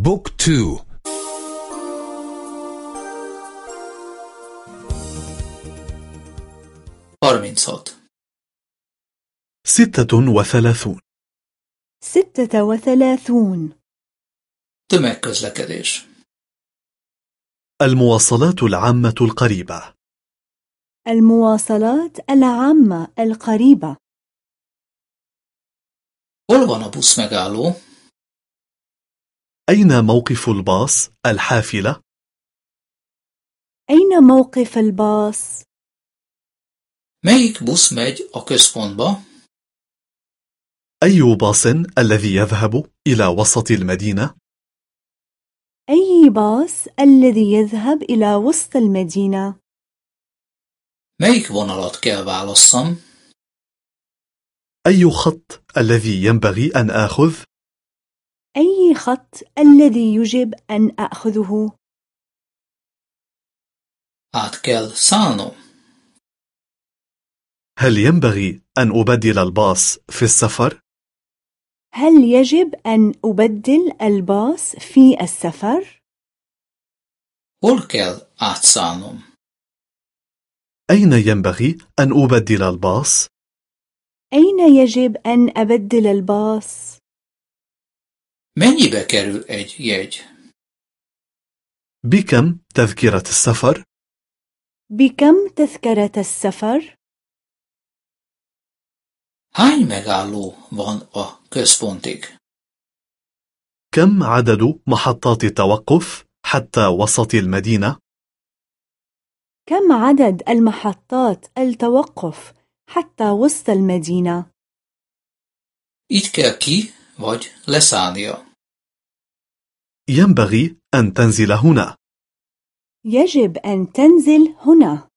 بوك تو. Harminchat ستة وثلاثون. ستة وثلاثون. Tömegközlekedés المواصلات العامة القريبة. المواصلات العامة القريبة. Van a busz megálló? أين موقف الباص الحافلة؟ أين موقف الباص؟ melyik busz megy a központba أي باص الذي يذهب إلى وسط المدينة؟ أي باص الذي يذهب إلى وسط المدينة؟ melyik vonalat kell válasszam أي خط الذي ينبغي أن آخذ؟ أي خط الذي يجب أن أخذه؟ kell szállnom هل ينبغي أن أبدل الباص في السفر؟ هل يجب أن أبدل الباص في السفر؟ kell átszállnom أين ينبغي أن أبدل الباص؟ أين يجب أن أبدل الباص؟ Mennyibe kerül egy jegy بكم تذكرة السفر؟ بكم تذكرة السفر؟ hány megálló van a központig كم عدد محطات التوقف حتى وسط المدينة؟ كم عدد المحطات التوقف حتى وسط المدينة؟ itt kell ki vagy leszállnia ينبغي أن تنزل هنا. يجب أن تنزل هنا.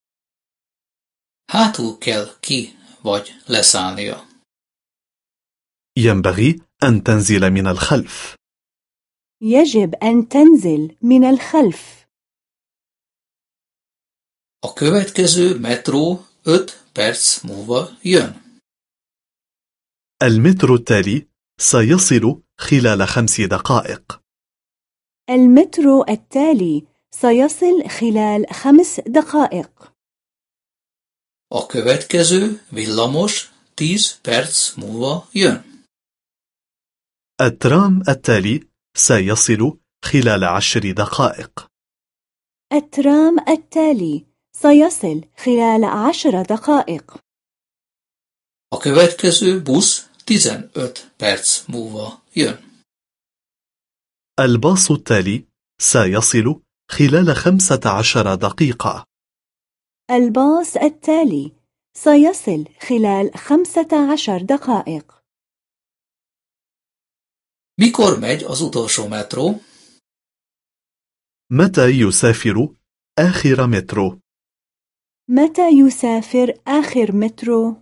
hátul kell ki vagy leszállnia ينبغي أن تنزل من الخلف. يجب أن تنزل من الخلف. a következő metró 5 perc múlva jön المترو التالي سيصل خلال خمس دقائق. المترو التالي سيصل خلال خمس دقائق. A következő villamos 10 perc múlva jön. الترام التالي سيصل خلال عشر دقائق. الترام التالي سيصل خلال عشر دقائق. A következő busz 15 perc múlva jön. الباص التالي سيصل خلال خمسة عشر دقيقة الباص التالي سيصل خلال خمسة عشر دقائق mikor megy az utolsó metró متى يسافر آخر مترو؟ متى يسافر آخر مترو؟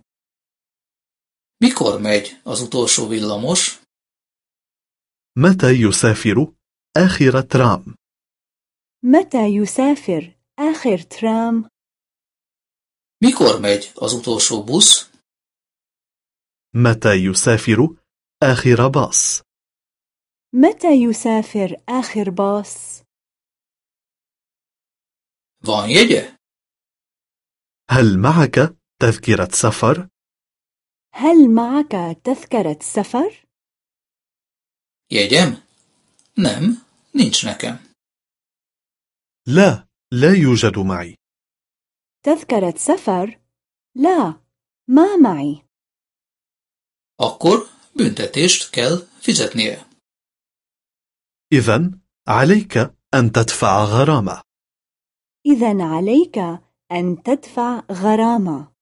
mikor megy az utolsó villamos متى يسافر آخر ترام؟ متى يسافر آخر ترام؟ mikor megy az utolsó busz متى يسافر آخر باص؟ متى يسافر آخر باص؟ van jegye هل معك تذكرة سفر؟ هل معك تذكرة سفر؟ Jegyem nem nincs nekem. لا، لا يوجد معي. تذكرة سفر؟ لا، ما معي. Akkor büntetést kell fizetnie. إذن عليك أن تدفع غرامة. إذا عليك أن تدفع غرامة.